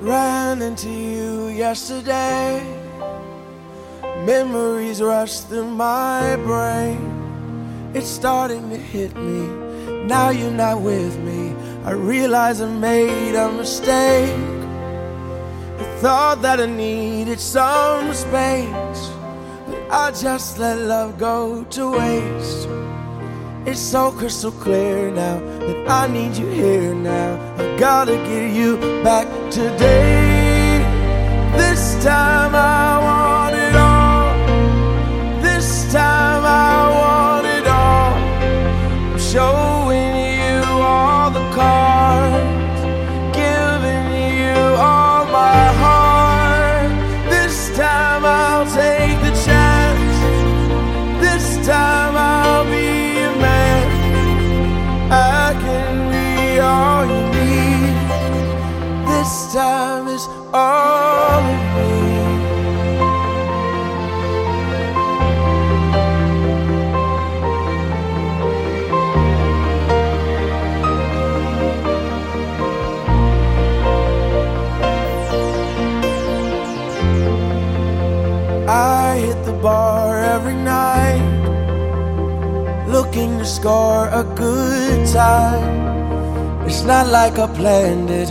Ran into you yesterday. Memories rush through my brain. It's starting to hit me. Now you're not with me. I realize I made a mistake. I thought that I needed some space. But I just let love go to waste. It's so crystal clear now that I need you here now. I gotta get you back today. This time I want it all. This time I want it all. I'm showing you all the cards, giving you all my heart. This time I'll take is all. I hit the bar every night, looking to score a good time. It's not like I planned it,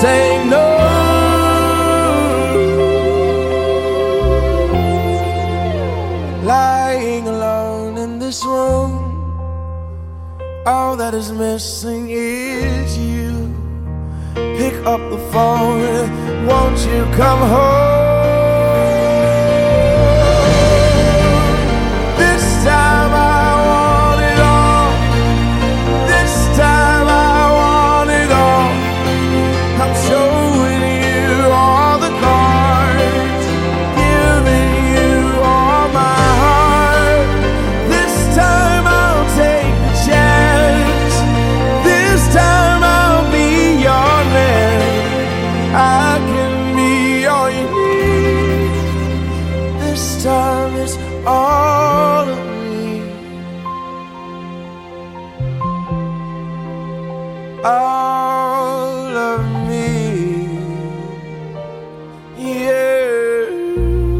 say no. Lying alone in this room, all that is missing is you. Pick up the phone, won't you come home? All of me. All of me. Yeah.